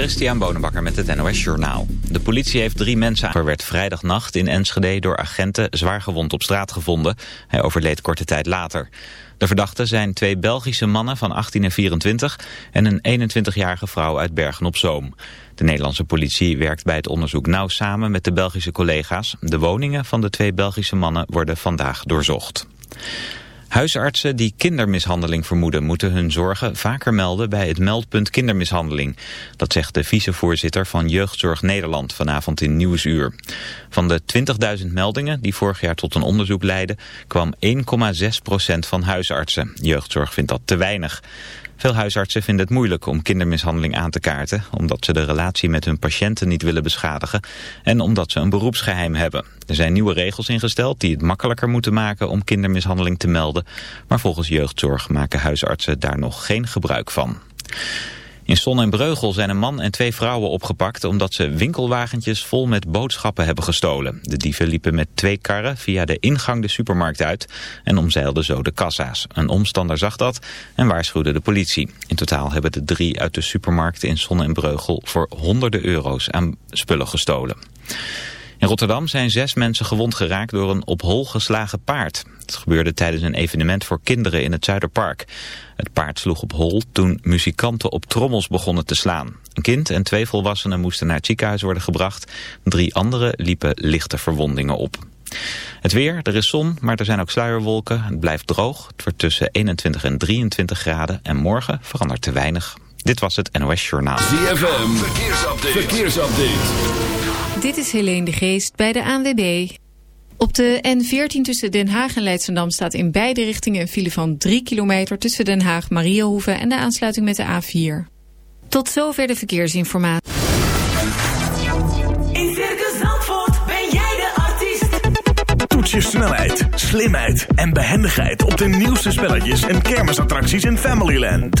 Christian Bonenbakker met het NOS Journaal. De politie heeft drie mensen Er werd vrijdagnacht in Enschede door agenten zwaargewond op straat gevonden. Hij overleed korte tijd later. De verdachten zijn twee Belgische mannen van 18 en 24 en een 21-jarige vrouw uit Bergen-op-Zoom. De Nederlandse politie werkt bij het onderzoek nauw samen met de Belgische collega's. De woningen van de twee Belgische mannen worden vandaag doorzocht. Huisartsen die kindermishandeling vermoeden moeten hun zorgen vaker melden bij het meldpunt kindermishandeling. Dat zegt de vicevoorzitter van Jeugdzorg Nederland vanavond in Nieuwsuur. Van de 20.000 meldingen die vorig jaar tot een onderzoek leidden kwam 1,6% van huisartsen. Jeugdzorg vindt dat te weinig. Veel huisartsen vinden het moeilijk om kindermishandeling aan te kaarten... omdat ze de relatie met hun patiënten niet willen beschadigen... en omdat ze een beroepsgeheim hebben. Er zijn nieuwe regels ingesteld die het makkelijker moeten maken om kindermishandeling te melden... maar volgens jeugdzorg maken huisartsen daar nog geen gebruik van. In Son en Breugel zijn een man en twee vrouwen opgepakt omdat ze winkelwagentjes vol met boodschappen hebben gestolen. De dieven liepen met twee karren via de ingang de supermarkt uit en omzeilden zo de kassa's. Een omstander zag dat en waarschuwde de politie. In totaal hebben de drie uit de supermarkt in Son en Breugel voor honderden euro's aan spullen gestolen. In Rotterdam zijn zes mensen gewond geraakt door een op hol geslagen paard. Het gebeurde tijdens een evenement voor kinderen in het Zuiderpark. Het paard sloeg op hol toen muzikanten op trommels begonnen te slaan. Een kind en twee volwassenen moesten naar het ziekenhuis worden gebracht. Drie anderen liepen lichte verwondingen op. Het weer, er is zon, maar er zijn ook sluierwolken. Het blijft droog. Het wordt tussen 21 en 23 graden. En morgen verandert te weinig. Dit was het NOS Journaal. ZFM, verkeersupdate. verkeersupdate. Dit is Helene de Geest bij de ANWB. Op de N14 tussen Den Haag en Leidschendam staat in beide richtingen een file van 3 kilometer tussen Den Haag, Mariahoeve en de aansluiting met de A4. Tot zover de verkeersinformatie. In Circus Zandvoort ben jij de artiest. Toets je snelheid, slimheid en behendigheid op de nieuwste spelletjes en kermisattracties in Familyland.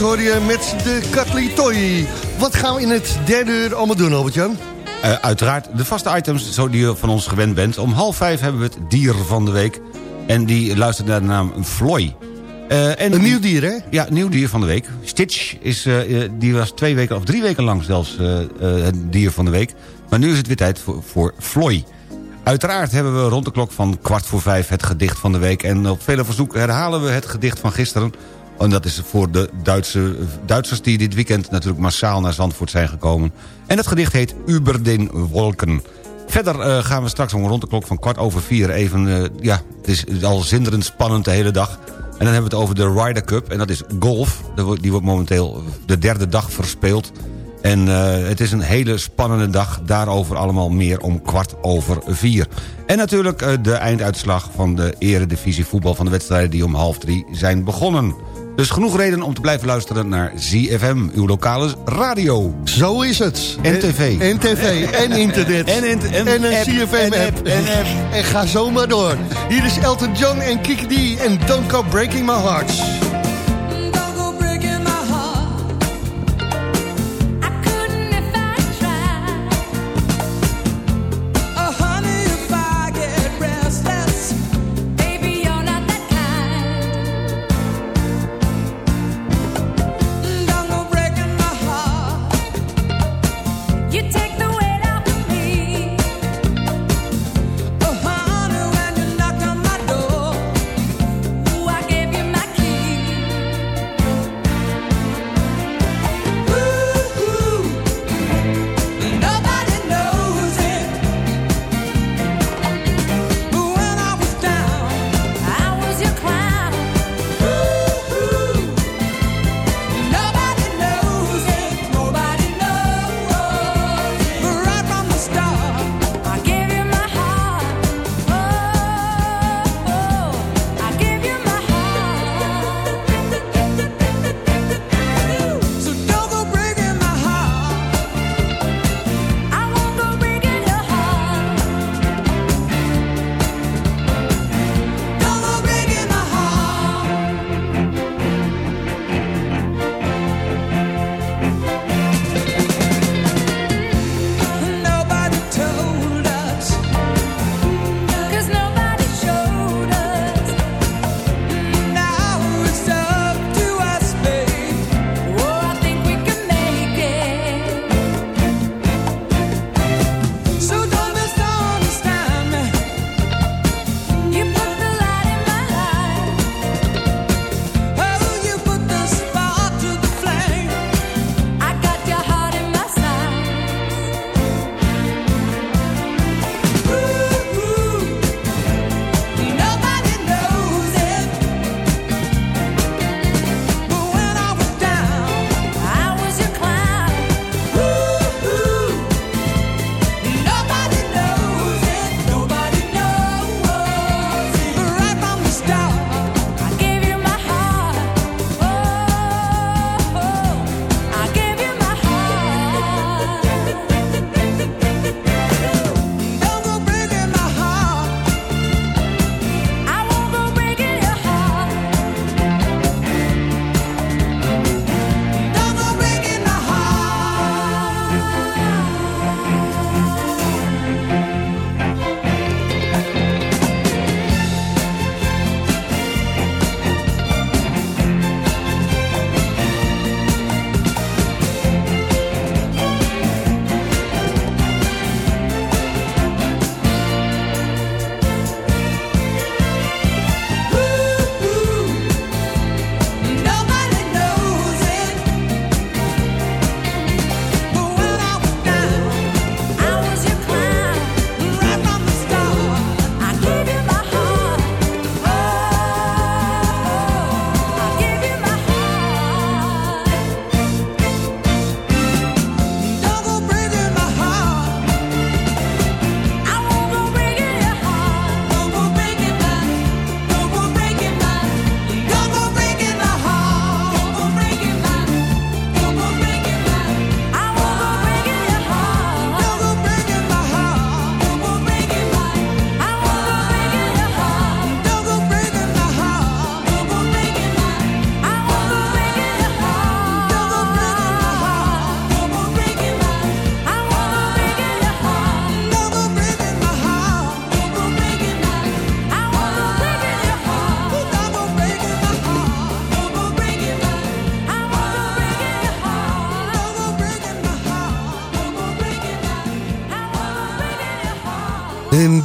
Hoor je met de Katli Toy. Wat gaan we in het derde uur allemaal doen, Albert-Jan? Eh, uiteraard de vaste items zo die je van ons gewend bent. Om half vijf hebben we het dier van de week. En die luistert naar de naam Floy. Eh, en Een nieuw dier, hè? Ja, nieuw dier van de week. Stitch is, eh, die was twee weken of drie weken lang zelfs het dier van de week. Maar nu is het weer tijd voor, voor Floy. Uiteraard hebben we rond de klok van kwart voor vijf het gedicht van de week. En op vele verzoek herhalen we het gedicht van gisteren. En dat is voor de Duitse, Duitsers die dit weekend natuurlijk massaal naar Zandvoort zijn gekomen. En dat gedicht heet Über den Wolken. Verder eh, gaan we straks om rond de klok van kwart over vier even... eh, ja, het is al zinderend spannend de hele dag. En dan hebben we het over de Ryder Cup. En dat is golf. Die wordt momenteel de derde dag verspeeld. En eh, het is een hele spannende dag. Daarover allemaal meer om kwart over vier. En natuurlijk de einduitslag van de eredivisie voetbal... van de wedstrijden die om half drie zijn begonnen. Dus genoeg reden om te blijven luisteren naar ZFM, uw lokale radio. Zo is het. En tv. En tv. En internet. En en een app. CFM-app. En app. En app. En ga zo maar door. Hier is Elton John en Kiki D en Don't Go Breaking My Heart.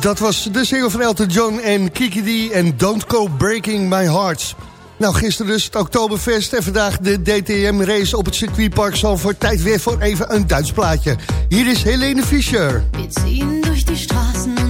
Dat was de single van Elton John en Kiki D en Don't Go Breaking My Heart. Nou, gisteren dus het Oktoberfest en vandaag de DTM-race op het circuitpark Zandvoort. Tijd weer voor even een Duits plaatje. Hier is Helene Fischer. Wir ziehen durch die Straßen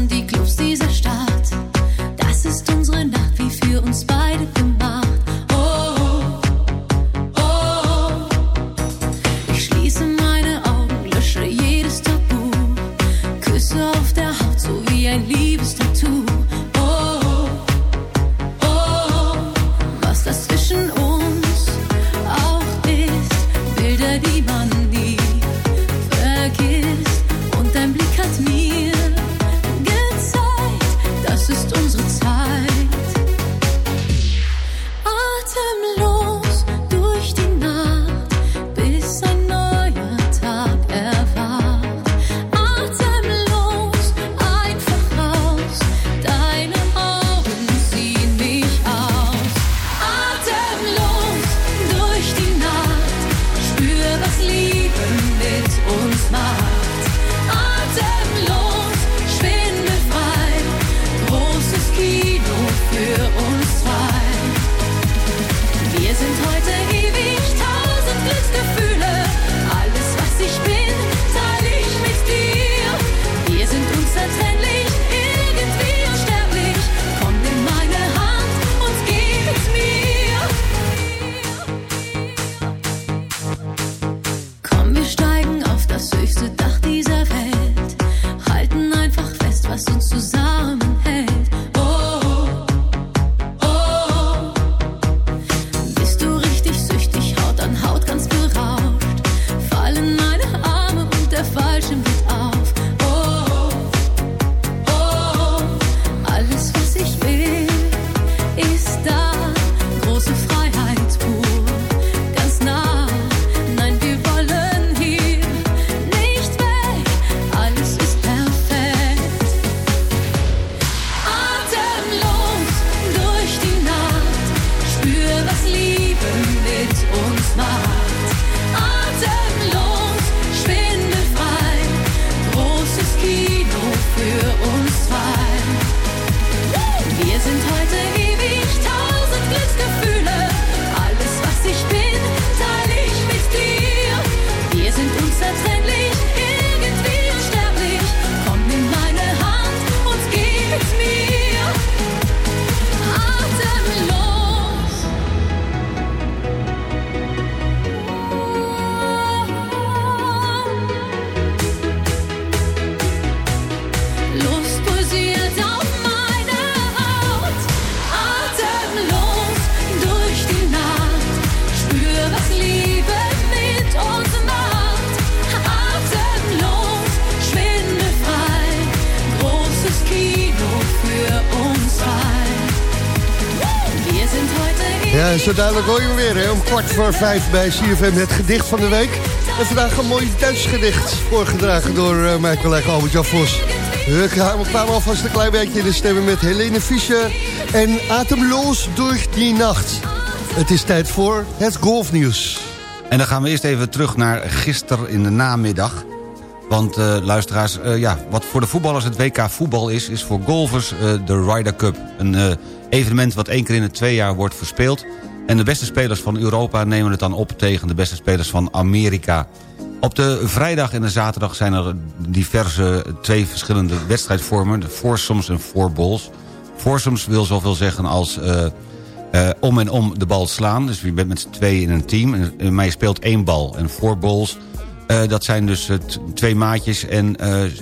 zo dadelijk hoor je weer, hè? Om kwart voor vijf bij CFM het gedicht van de week. En vandaag een mooi Duits gedicht, voorgedragen door eh, mijn collega Albert-Jan Vos. We kwamen alvast een klein beetje in de stemmen met Helene Fischer en Atemloos door die nacht. Het is tijd voor het golfnieuws. En dan gaan we eerst even terug naar gisteren in de namiddag. Want eh, luisteraars, eh, ja, wat voor de voetballers het WK voetbal is... is voor golfers de Ryder Cup. Een evenement wat één keer in de twee jaar wordt verspeeld. En de beste spelers van Europa nemen het dan op... tegen de beste spelers van Amerika. Op de vrijdag en de zaterdag zijn er diverse twee verschillende wedstrijdvormen. De foursomes en fourballs. Foursomes wil zoveel zeggen als... eh, eh, om en om de bal slaan. Dus je bent met z'n tweeën in een team. En, eh, maar je speelt één bal. En four balls, eh, dat zijn dus twee maatjes. En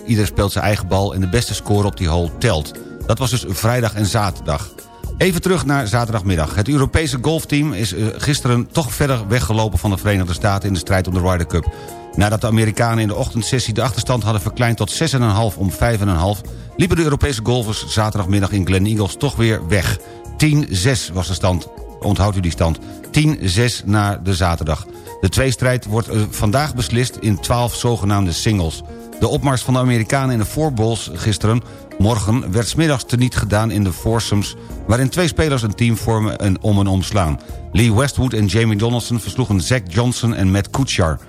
ieder speelt zijn eigen bal. En de beste score op die hole telt. Dat was dus vrijdag en zaterdag. Even terug naar zaterdagmiddag. Het Europese golfteam is eh, gisteren toch verder weggelopen van de Verenigde Staten... in de strijd om de Ryder Cup. Nadat de Amerikanen in de ochtendsessie de achterstand hadden verkleind tot 6,5 om 5,5... liepen de Europese golfers zaterdagmiddag in Glen Eagles toch weer weg. 10-6 was de stand. Onthoudt u die stand. 10-6 naar de zaterdag. De tweestrijd wordt eh, vandaag beslist in 12 zogenaamde singles. De opmars van de Amerikanen in de fourballs gisteren... morgen werd smiddags teniet gedaan in de foursomes... waarin twee spelers een team vormen en om en omslaan. Lee Westwood en Jamie Donaldson versloegen Zach Johnson en Matt Kuchar.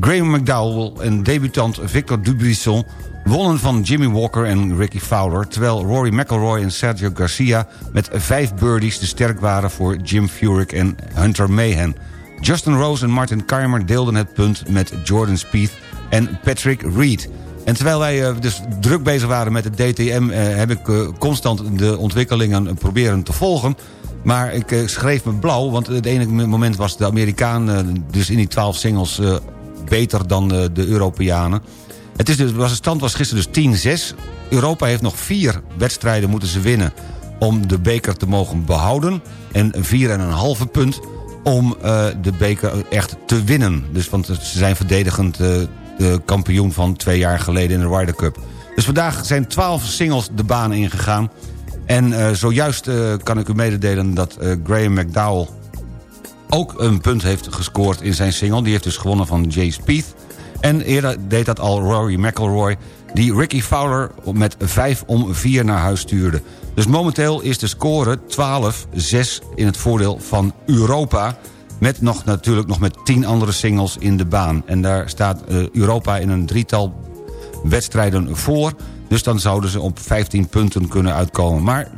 Graham McDowell en debutant Victor Dubrisson wonnen van Jimmy Walker en Ricky Fowler... terwijl Rory McIlroy en Sergio Garcia met vijf birdies te sterk waren... voor Jim Furyk en Hunter Mahan. Justin Rose en Martin Keimer deelden het punt met Jordan Spieth en Patrick Reed. En terwijl wij eh, dus druk bezig waren met het DTM... eh, heb ik eh, constant de ontwikkelingen proberen te volgen... Maar ik schreef me blauw, want het ene moment was de Amerikaan... dus in die 12 singles beter dan de Europeanen. Het is dus, was, de stand was gisteren dus 10-6. Europa heeft nog vier wedstrijden moeten ze winnen... om de beker te mogen behouden. En 4,5 punt om de beker echt te winnen. Dus, want ze zijn verdedigend de kampioen van twee jaar geleden in de Ryder Cup. Dus vandaag zijn 12 singles de baan ingegaan... En eh, zojuist eh, kan ik u mededelen dat eh, Graham McDowell ook een punt heeft gescoord in zijn single. Die heeft dus gewonnen van Jay Spieth. En eerder deed dat al Rory McIlroy... die Ricky Fowler met 5 om 4 naar huis stuurde. Dus momenteel is de score 12-6 in het voordeel van Europa... met nog, natuurlijk nog met 10 andere singles in de baan. En daar staat eh, Europa in een drietal wedstrijden voor... Dus dan zouden ze op 15 punten kunnen uitkomen. Maar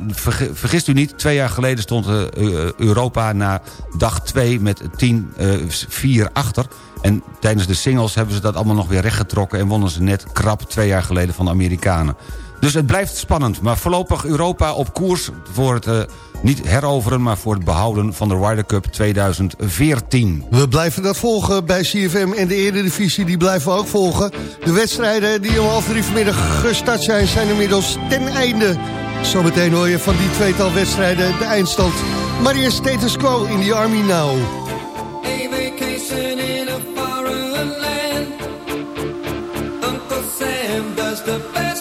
vergist u niet, twee jaar geleden stond eh, eh, Europa na dag 2 met 10-4 achter. En tijdens de singles hebben ze dat allemaal nog weer rechtgetrokken... en wonnen ze net krap twee jaar geleden van de Amerikanen. Dus het blijft spannend. Maar voorlopig Europa op koers voor het... eh, niet heroveren, maar voor het behouden van de Ryder Cup 2014. We blijven dat volgen bij CFM en de Eredivisie, die blijven we ook volgen. De wedstrijden die om half drie vanmiddag gestart zijn, zijn inmiddels ten einde. Zometeen hoor je van die tweetal wedstrijden de eindstand. Maar eerst status quo in the Army now. A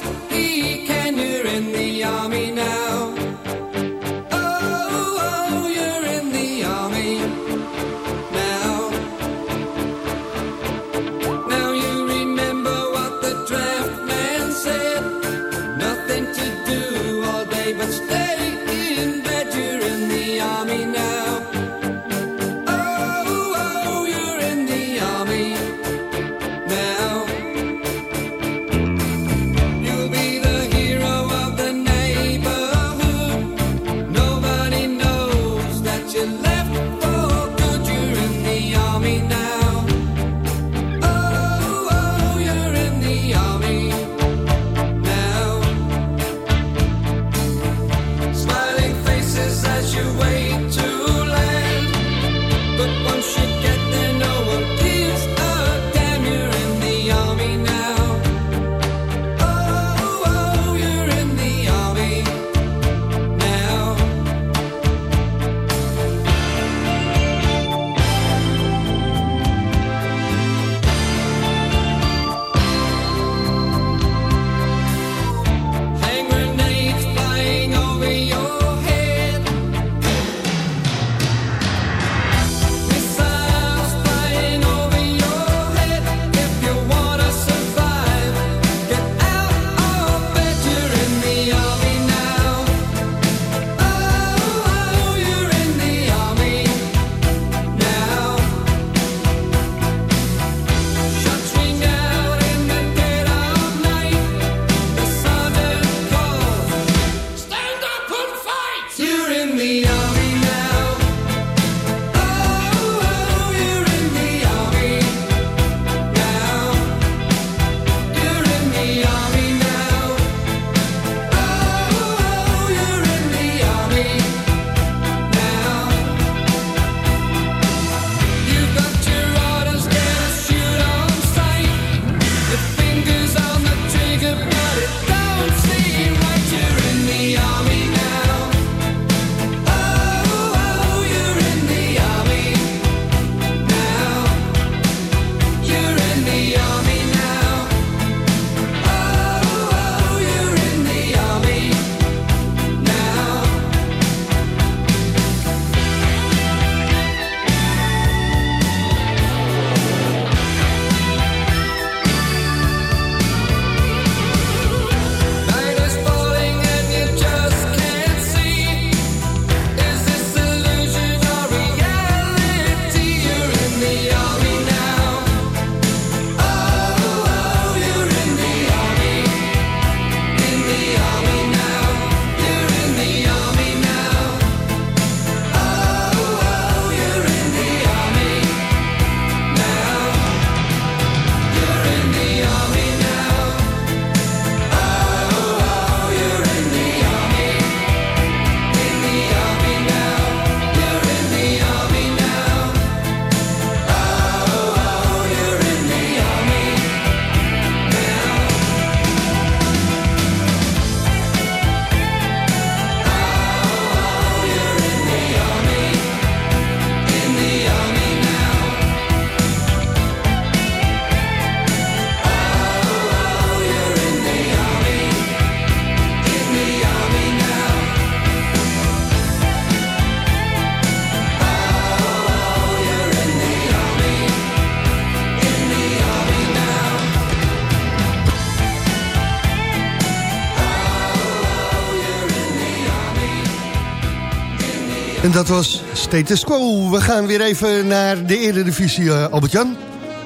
En dat was Status Quo. We gaan weer even naar de Eredivisie, uh, Albert-Jan.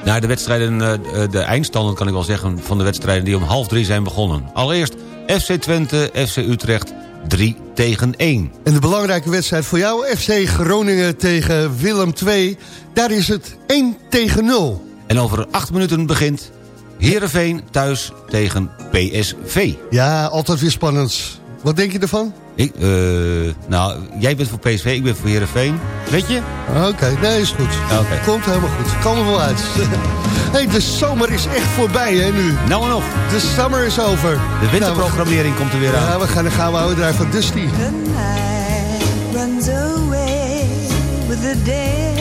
Nou, de wedstrijden, eh, de eindstanden kan ik wel zeggen... van de wedstrijden die om half drie zijn begonnen. Allereerst FC Twente, FC Utrecht 3 tegen 1. En de belangrijke wedstrijd voor jou, FC Groningen tegen Willem II. Daar is het 1 tegen 0. En over acht minuten begint Heerenveen thuis tegen PSV. Ja, altijd weer spannend. Wat denk je ervan? Ik, uh, nou, jij bent voor PSV, ik ben voor Heerenveen. Weet je? Oké, okay, nee, is goed. Okay. Komt helemaal goed. Kan er wel uit. hey, de zomer is echt voorbij, hè, nu. Nou en nog. De summer is over. De winterprogrammering nou, komt er weer aan. Ja, we gaan de gouden oude draai van Dusty. The night runs away with the day.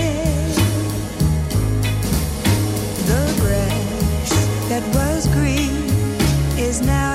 The grass that was green is now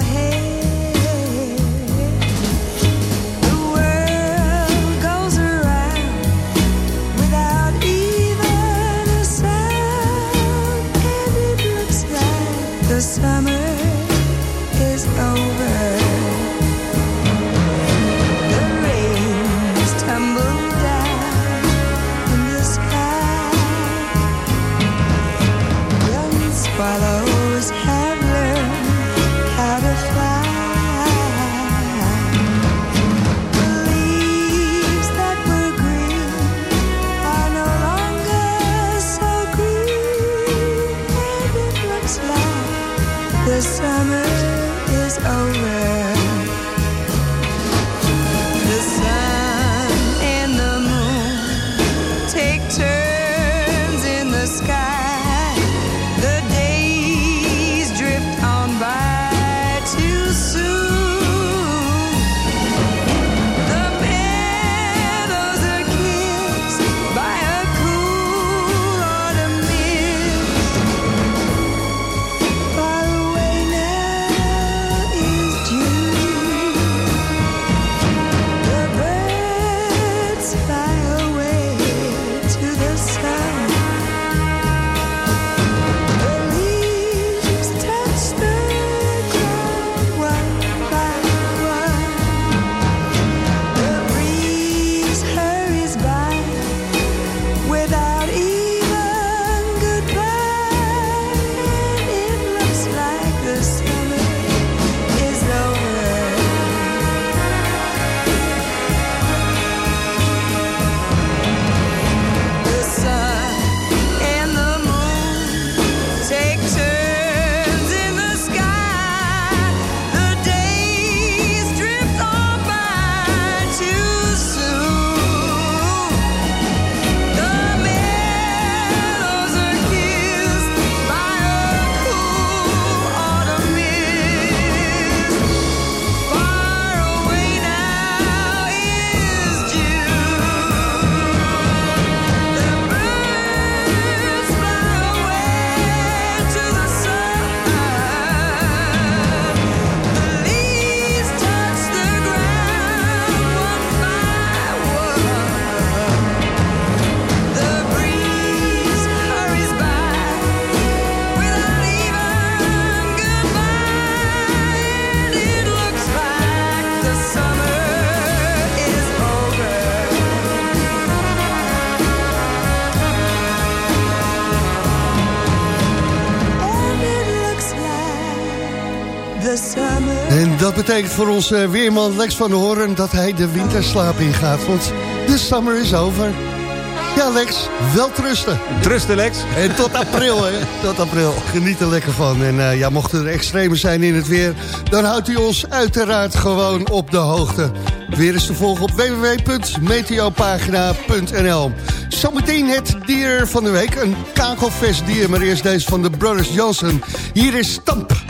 betekent voor onze weerman Lex van Hoorn dat hij de winterslaap ingaat. Want de summer is over. Ja, Lex, wel trusten. Trusten, Lex. En tot april, hè. Tot april. Geniet er lekker van. En uh, ja, mochten er extremen zijn in het weer... dan houdt u ons uiteraard gewoon op de hoogte. Weer is te volgen op www.meteopagina.nl Zometeen het dier van de week. Een kakelvestdier, maar eerst deze van de Brothers Johnson. Hier is Stamp.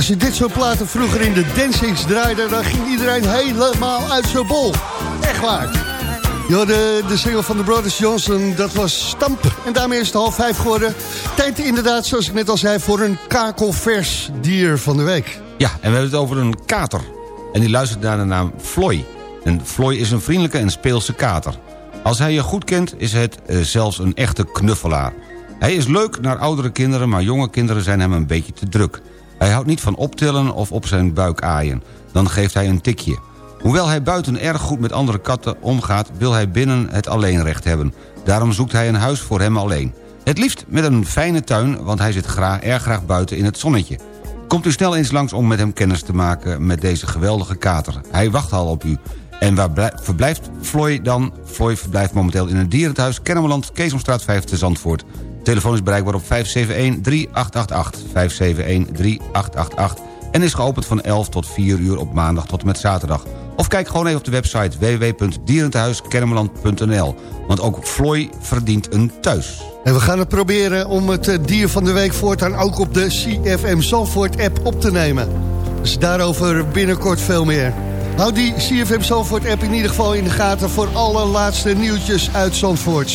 Als je dit soort platen vroeger in de dancings draaide... dan ging iedereen helemaal uit zijn bol. Echt waar. Ja, de, de single van de Brothers Johnson, dat was Stamp. En daarmee is het half vijf geworden. Tijd inderdaad, zoals ik net al zei, voor een kakelvers dier van de week. Ja, en we hebben het over een kater. En die luistert naar de naam Floy. En Floy is een vriendelijke en speelse kater. Als hij je goed kent, is het eh, zelfs een echte knuffelaar. Hij is leuk naar oudere kinderen, maar jonge kinderen zijn hem een beetje te druk. Hij houdt niet van optillen of op zijn buik aaien. Dan geeft hij een tikje. Hoewel hij buiten erg goed met andere katten omgaat... wil hij binnen het alleenrecht hebben. Daarom zoekt hij een huis voor hem alleen. Het liefst met een fijne tuin, want hij zit graag, erg graag buiten in het zonnetje. Komt u snel eens langs om met hem kennis te maken met deze geweldige kater. Hij wacht al op u. En waar blij- verblijft Floy dan? Floy verblijft momenteel in het dierenthuis Kennemerland, Keesomstraat 5 te Zandvoort. Telefoon is bereikbaar op 571-3888. 571-3888. En is geopend van 11 tot 4 uur op maandag tot en met zaterdag. Of kijk gewoon even op de website www.dierenthuiskennemerland.nl. Want ook Floy verdient een thuis. En we gaan het proberen om het eh, dier van de week voortaan ook op de CFM Zandvoort app op te nemen. Dus daarover binnenkort veel meer. Houd die CFM Zandvoort app in ieder geval in de gaten voor alle laatste nieuwtjes uit Zandvoort.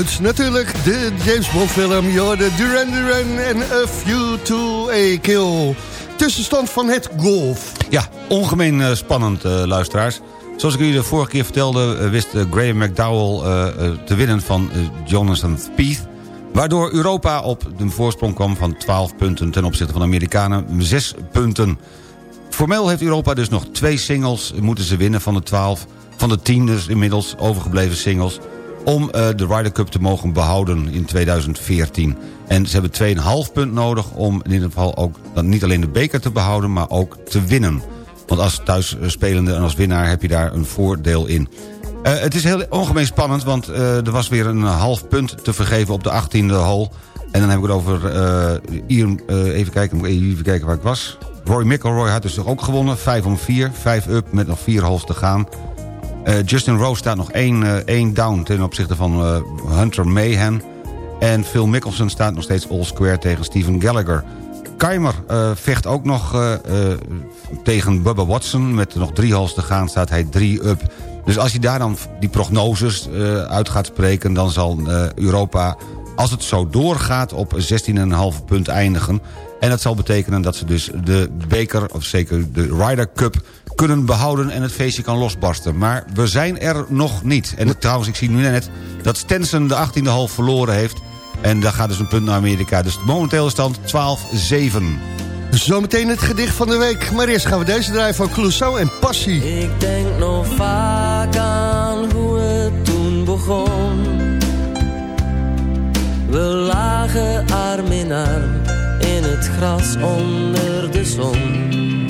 Natuurlijk de James Bond film. Hoorde Duran en A View to a Kill. Tussenstand van het golf. Ja, ongemeen eh, spannend, eh, luisteraars. Zoals ik jullie de vorige keer vertelde... eh, wist Graham McDowell te winnen van Jonathan Spieth... waardoor Europa op de voorsprong kwam van 12 punten... ten opzichte van de Amerikanen 6 punten. Formeel heeft Europa dus nog twee singles moeten ze winnen van de 12... van de 10 dus inmiddels overgebleven singles... om eh, de Ryder Cup te mogen behouden in 2014. En ze hebben 2,5 punt nodig om in ieder geval ook... dan niet alleen de beker te behouden, maar ook te winnen. Want als thuisspelende en als winnaar heb je daar een voordeel in. Eh, het is heel ongemeen spannend, want eh, er was weer een half punt te vergeven op de 18e hole. En dan heb ik het over eh, Ian, even kijken, even kijken waar ik was. Roy McIlroy had dus ook gewonnen, 5 om 4, 5 up met nog 4 holes te gaan. Eh, Justin Rose staat nog één, eh, één down ten opzichte van eh, Hunter Mayhem. En Phil Mickelson staat nog steeds all square tegen Steven Gallagher. Keimer vecht ook nog tegen Bubba Watson. Met nog drie holes te gaan staat hij drie up. Dus als je daar dan die prognoses uit gaat spreken... dan zal Europa, als het zo doorgaat, op 16,5 punt eindigen. En dat zal betekenen dat ze dus de beker, of zeker de Ryder Cup... kunnen behouden en het feestje kan losbarsten. Maar we zijn er nog niet. En trouwens, ik zie nu net dat Stenson de 18e half verloren heeft... En daar gaat dus een punt naar Amerika. Dus de momentele stand 12-7. Zometeen het gedicht van de week. Maar eerst gaan we deze draaien van Clouseau en Passie. Ik denk nog vaak aan hoe het toen begon. We lagen arm in arm in het gras onder de zon.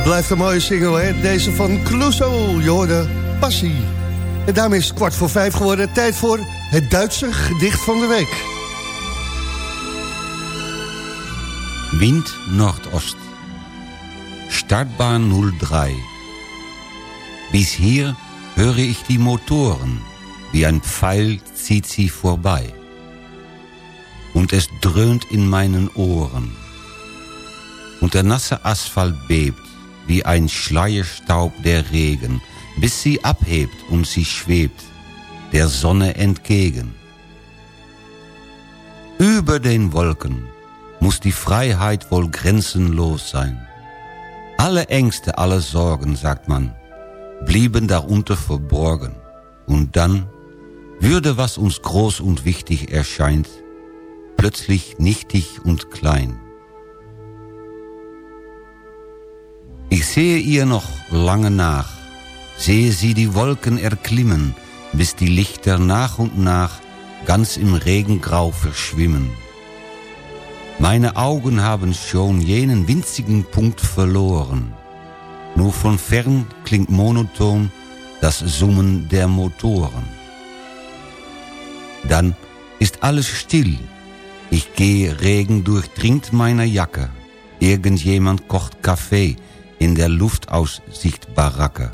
Het blijft een mooie single, hè? Deze van Clouseau, je hoorde Passie. En daarmee is het kwart voor vijf geworden. Tijd voor het Duitse gedicht van de week. Wind Nordost. Stadtbahn 03. Bis hier höre ich die Motoren. Wie ein Pfeil zieht sie vorbei. Und es dröhnt in meinen Ohren. Und der nasse Asphalt bebt, wie ein Schleierstaub der Regen, bis sie abhebt und sie schwebt, der Sonne entgegen. Über den Wolken muss die Freiheit wohl grenzenlos sein. Alle Ängste, alle Sorgen, sagt man, blieben darunter verborgen. Und dann würde, was uns groß und wichtig erscheint, plötzlich nichtig und klein. Ich sehe ihr noch lange nach, sehe sie die Wolken erklimmen, bis die Lichter nach und nach ganz im Regengrau verschwimmen. Meine Augen haben schon jenen winzigen Punkt verloren. Nur von fern klingt monoton das Summen der Motoren. Dann ist alles still. Ich gehe, Regen durchdringt meine Jacke. Irgendjemand kocht Kaffee in der Luftaussichtbaracke.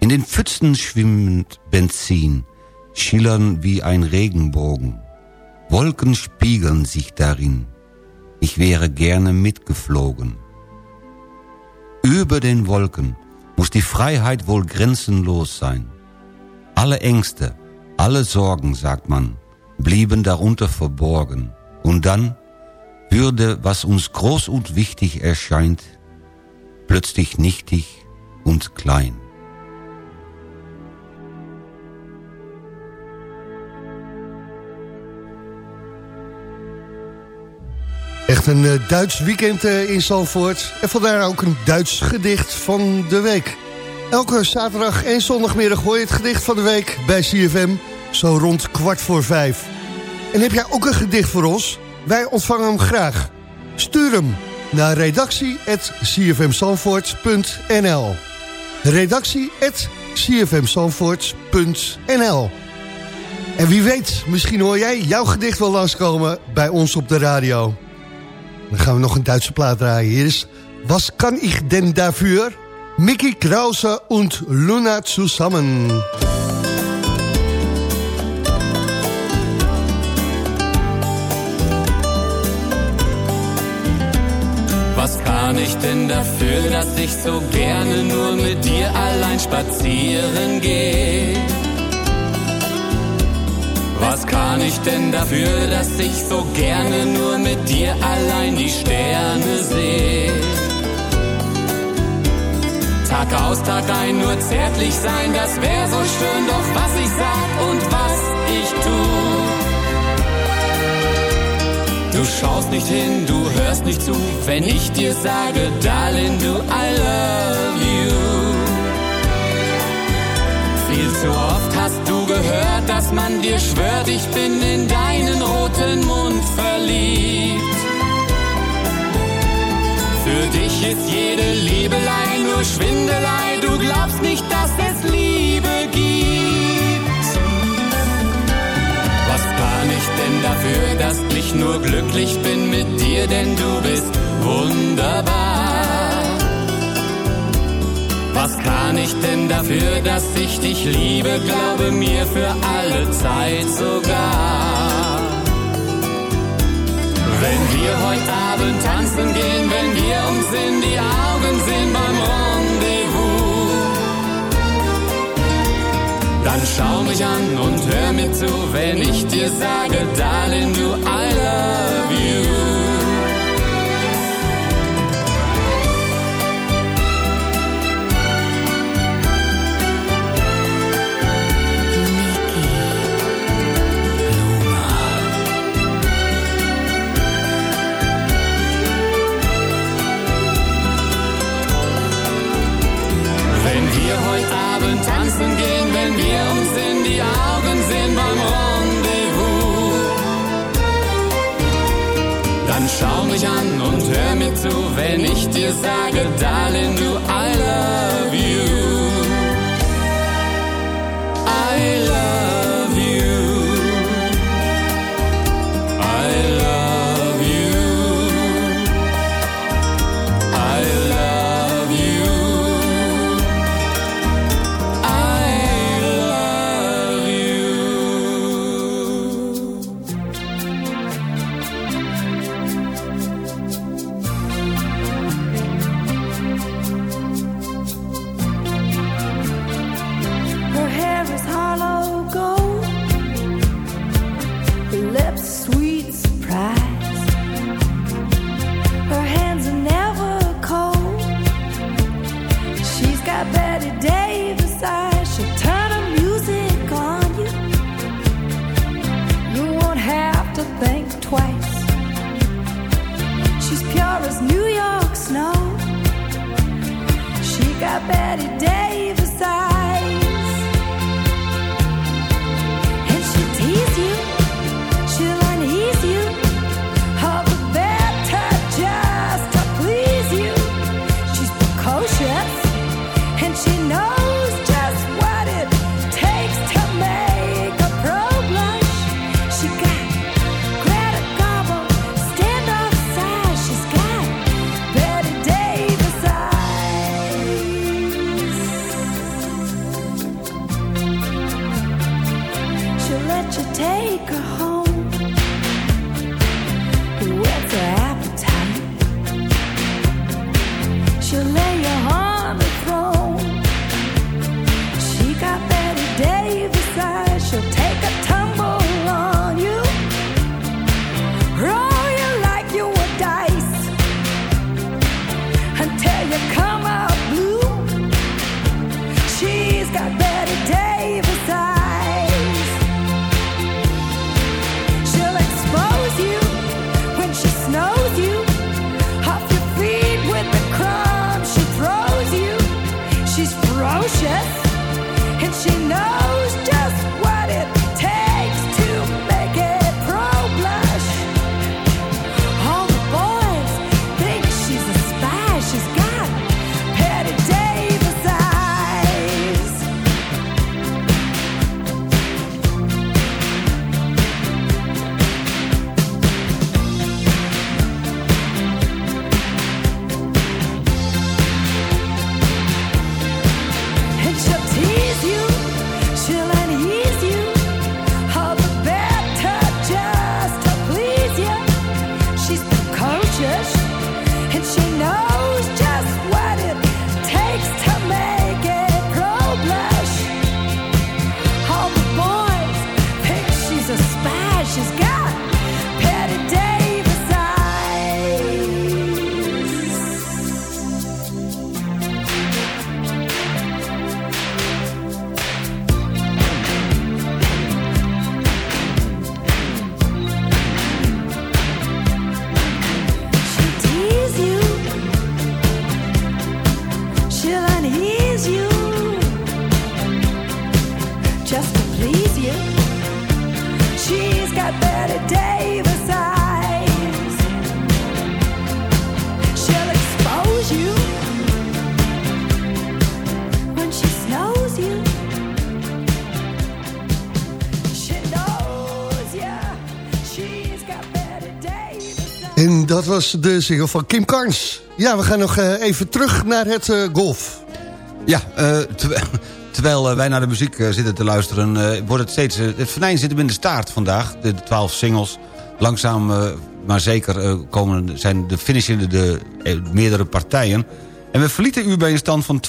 In den Pfützen schwimmend Benzin, schillern wie ein Regenbogen. Wolken spiegeln sich darin. Ich wäre gerne mitgeflogen. Über den Wolken muss die Freiheit wohl grenzenlos sein. Alle Ängste, alle Sorgen, sagt man, blieben darunter verborgen. Und dann würde, was uns groß und wichtig erscheint, plötzlich nichtig und klein. Echt een eh, Duits weekend eh, in Zandvoort. En vandaar ook een Duits gedicht van de week. Elke zaterdag en zondagmiddag hoor je het gedicht van de week bij CFM. Zo rond kwart voor vijf. En heb jij ook een gedicht voor ons? Wij ontvangen hem graag. Stuur hem naar redactie.cfmzandvoort.nl redactie.cfmzandvoort.nl En wie weet, misschien hoor jij jouw gedicht wel langskomen bij ons op de radio. Dan gaan we nog een Duitse plaat draaien. Hier is Was kann ich denn dafür? Mickey Krause und Luna zusammen. Ich denn dafür, dass ich so gerne nur mit dir allein spazieren gehe? Was kann ich denn dafür, dass ich so gerne nur mit dir allein die Sterne sehe? Tag aus, Tag ein, nur zärtlich sein, das wär so schön, doch was ich sag und was ich tu. Du schaust nicht hin, du hörst nicht zu, wenn ich dir sage, Darling, du, I love you. Viel zu oft hast du gehört, dass man dir schwört, ich bin in deinen roten Mund verliebt. Für dich ist jede Liebelei nur Schwindelei, du glaubst nicht, dass es Liebe denn dafür, dass ich nur glücklich bin mit dir, denn du bist wunderbar. Was kann ich denn dafür, dass ich dich liebe, glaube mir für alle Zeit sogar. Wenn wir heute Abend tanzen gehen, wenn wir uns in die Augen sehen beim Rendezvous, dann schau mich an und hör mir zu, wenn ich dir sage, Darling, du, I love you. Mich an und hör mir zu, wenn ich dir sage, Darling, du, I love you. Dat was de single van Kim Carnes. Ja, we gaan nog eh, even terug naar het eh, golf. Ja, eh, terwijl, wij naar de muziek zitten te luisteren... wordt het steeds... het venijn zit hem in de staart vandaag. De twaalf singles. Langzaam, maar zeker komen, zijn de finishende de meerdere partijen. En we verlieten u bij een stand van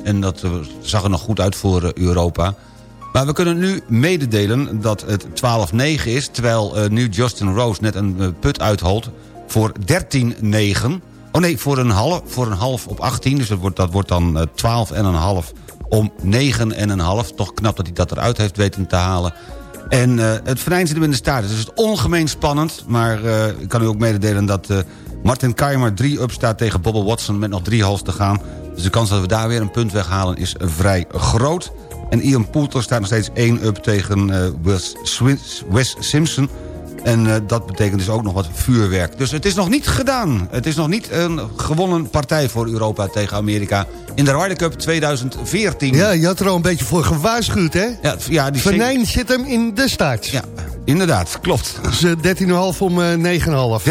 12-7. En dat zag er nog goed uit voor Europa. Maar we kunnen nu mededelen dat het 12-9 is... terwijl eh, nu Justin Rose net een eh, put uitholt voor 13-9... Oh nee, voor een half, voor een half op 18. Dus dat wordt, dat wordt dan eh, 12 en een half om 9 en een half. Toch knap dat hij dat eruit heeft weten te halen. En eh, het venijn zit hem in de staart. Dus het is ongemeen spannend. Maar eh, ik kan u ook mededelen dat eh, Martin Keimer 3 up staat tegen Bobble Watson... met nog drie hals te gaan. Dus de kans dat we daar weer een punt weghalen is vrij groot. En Ian Poulter staat nog steeds 1 up tegen eh, Wes, Simpson... En eh, dat betekent dus ook nog wat vuurwerk. Dus het is nog niet gedaan. Het is nog niet een gewonnen partij voor Europa tegen Amerika... in de Ryder Cup 2014. Ja, je had er al een beetje voor gewaarschuwd, hè? Ja, ja die Venijn zit hem in de staart. Ja, inderdaad, klopt. Dus eh, 13,5 om eh 9,5.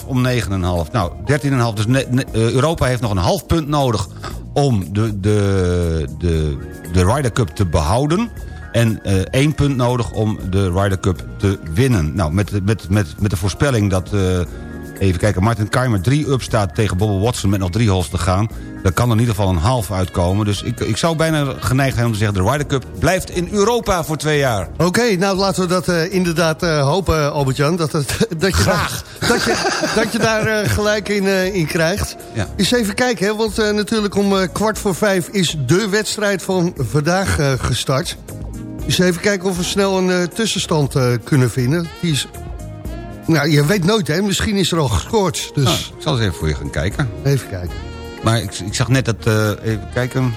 13,5 om 9,5. Nou, 13,5. Dus Europa heeft nog een half punt nodig... om de, de, de, de Ryder Cup te behouden. En eh, één punt nodig om de Ryder Cup te winnen. Nou, met, met, met, met de voorspelling dat... eh, Even kijken, Martin Keimer 3-up staat tegen Bobby Watson met nog drie holes te gaan. Daar kan er in ieder geval een half uitkomen. Dus ik, ik zou bijna geneigd zijn om te zeggen... de Ryder Cup blijft in Europa voor twee jaar. Oké, nou laten we dat eh, inderdaad eh, hopen, Albert-Jan. Dat, het- dat, je Graag. Daar, dat, je, dat je daar eh, gelijk in, in krijgt. Ja. Eens even kijken, hè, want natuurlijk om kwart voor vijf... is de wedstrijd van vandaag gestart. Dus even kijken of we snel een tussenstand kunnen vinden. Die is... Nou, je weet nooit, hè. Misschien is er al gescoord. Dus Nou, ik zal eens even voor je gaan kijken. even kijken. Maar ik, ik zag net dat... eh, even kijken...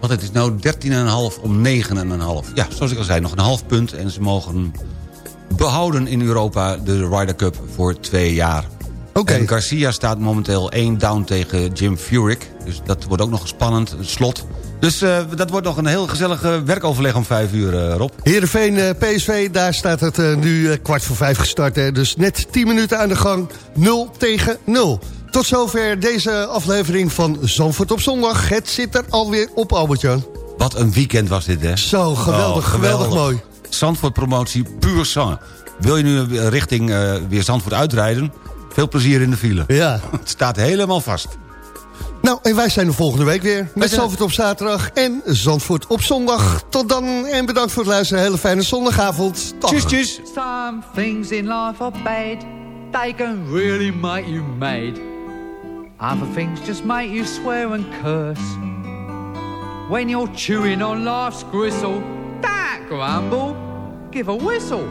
Want het is nou 13,5 om 9,5. Ja, zoals ik al zei, nog een half punt. En ze mogen behouden in Europa de Ryder Cup voor twee jaar. Oké. En Garcia staat momenteel 1 down tegen Jim Furyk. Dus dat wordt ook nog spannend, een slot. Dus eh, dat wordt nog een heel gezellig eh, werkoverleg om 5 uur, eh, Rob. Heerenveen eh, PSV, daar staat het nu kwart voor vijf gestart. Hè. Dus net 10 minuten aan de gang, 0 tegen 0. Tot zover deze aflevering van Zandvoort op zondag. Het zit er alweer op, Albert-Jan. Wat een weekend was dit, hè? Zo, geweldig, Oh, geweldig mooi. Zandvoort promotie puur sang. Wil je nu richting weer Zandvoort uitrijden? Veel plezier in de file. Ja. Het staat helemaal vast. Nou, en wij zijn de volgende week weer. Met Zandvoort op zaterdag en Zandvoort op zondag. Tot dan en bedankt voor het luisteren. Hele fijne zondagavond. Dag. Tjus, tjus. Some things in life are bad. They can really make you mad. Other things just make you swear and curse. When you're chewing on life's gristle, don't grumble, give a whistle.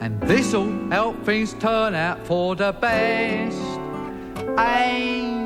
And this'll help things turn out for the best. And